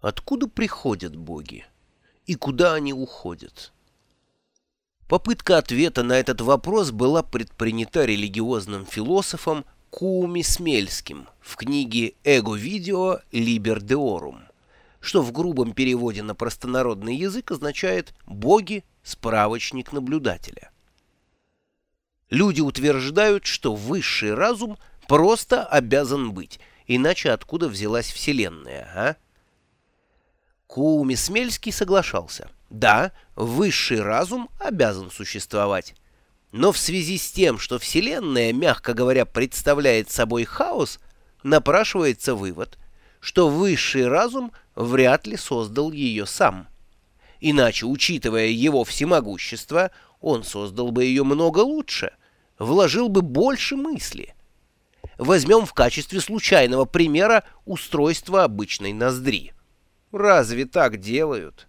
Откуда приходят боги? И куда они уходят? Попытка ответа на этот вопрос была предпринята религиозным философом Кууми Смельским в книге «Эго-видео Либер Деорум», что в грубом переводе на простонародный язык означает «боги – справочник наблюдателя». Люди утверждают, что высший разум просто обязан быть, иначе откуда взялась Вселенная, а? Кууми Смельский соглашался. Да, высший разум обязан существовать. Но в связи с тем, что Вселенная, мягко говоря, представляет собой хаос, напрашивается вывод, что высший разум вряд ли создал ее сам. Иначе, учитывая его всемогущество, он создал бы ее много лучше, вложил бы больше мысли. Возьмем в качестве случайного примера устройство обычной ноздри. Разве так делают?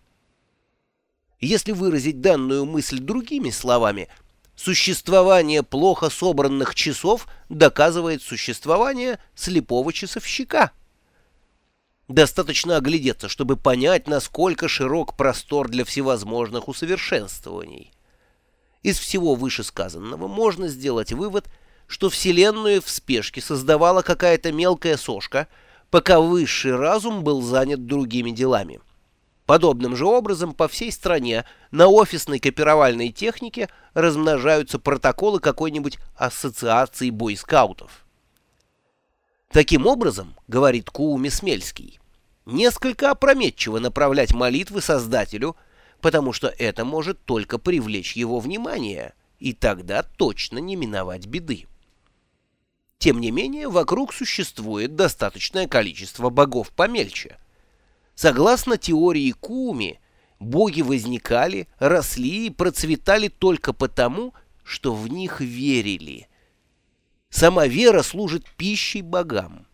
Если выразить данную мысль другими словами, существование плохо собранных часов доказывает существование слепого часовщика. Достаточно оглядеться, чтобы понять, насколько широк простор для всевозможных усовершенствований. Из всего вышесказанного можно сделать вывод, что Вселенную в спешке создавала какая-то мелкая сошка – пока высший разум был занят другими делами. Подобным же образом по всей стране на офисной копировальной технике размножаются протоколы какой-нибудь ассоциации бойскаутов. Таким образом, говорит Кууми Смельский, несколько опрометчиво направлять молитвы Создателю, потому что это может только привлечь его внимание, и тогда точно не миновать беды. Тем не менее, вокруг существует достаточное количество богов помельче. Согласно теории Куми, боги возникали, росли и процветали только потому, что в них верили. Сама вера служит пищей богам.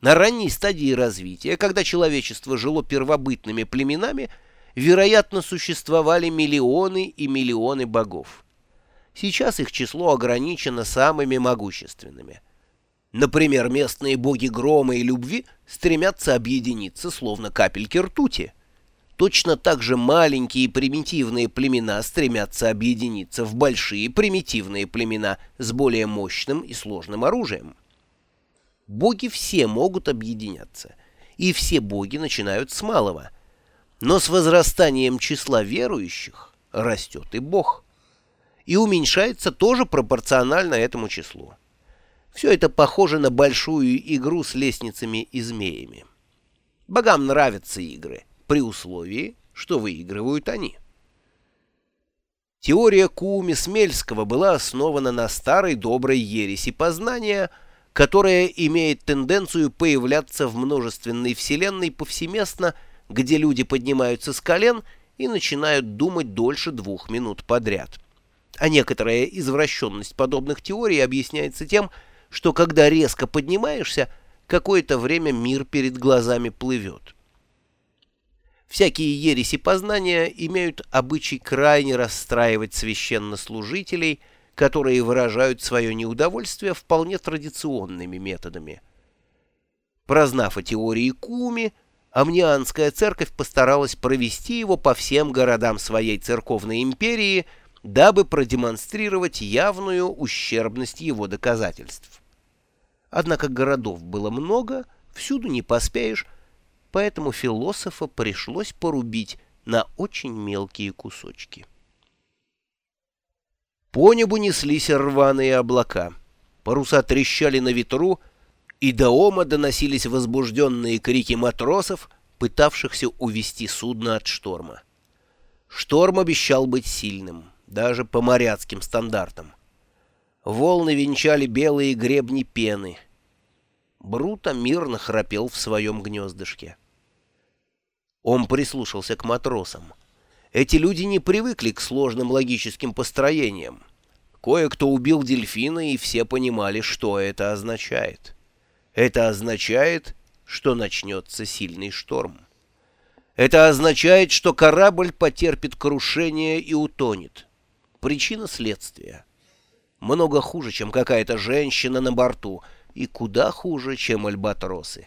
На ранней стадии развития, когда человечество жило первобытными племенами, вероятно, существовали миллионы и миллионы богов. Сейчас их число ограничено самыми могущественными – Например, местные боги грома и любви стремятся объединиться, словно капельки ртути. Точно так же маленькие примитивные племена стремятся объединиться в большие примитивные племена с более мощным и сложным оружием. Боги все могут объединяться, и все боги начинают с малого. Но с возрастанием числа верующих растет и Бог. И уменьшается тоже пропорционально этому числу. Все это похоже на большую игру с лестницами и змеями. Богам нравятся игры, при условии, что выигрывают они. Теория Кууми Смельского была основана на старой доброй ереси познания, которая имеет тенденцию появляться в множественной вселенной повсеместно, где люди поднимаются с колен и начинают думать дольше двух минут подряд. А некоторая извращенность подобных теорий объясняется тем, что что когда резко поднимаешься, какое-то время мир перед глазами плывет. Всякие ереси познания имеют обычай крайне расстраивать священнослужителей, которые выражают свое неудовольствие вполне традиционными методами. Прознав о теории Куми, Амнианская церковь постаралась провести его по всем городам своей церковной империи, дабы продемонстрировать явную ущербность его доказательств. Однако городов было много, всюду не поспеешь, поэтому философа пришлось порубить на очень мелкие кусочки. По небу неслись рваные облака, паруса трещали на ветру, и до ома доносились возбужденные крики матросов, пытавшихся увести судно от шторма. Шторм обещал быть сильным, даже по моряцким стандартам. Волны венчали белые гребни пены. Бруто мирно храпел в своем гнездышке. Он прислушался к матросам. Эти люди не привыкли к сложным логическим построениям. Кое-кто убил дельфина, и все понимали, что это означает. Это означает, что начнется сильный шторм. Это означает, что корабль потерпит крушение и утонет. Причина следствия много хуже, чем какая-то женщина на борту, и куда хуже, чем альбатросы.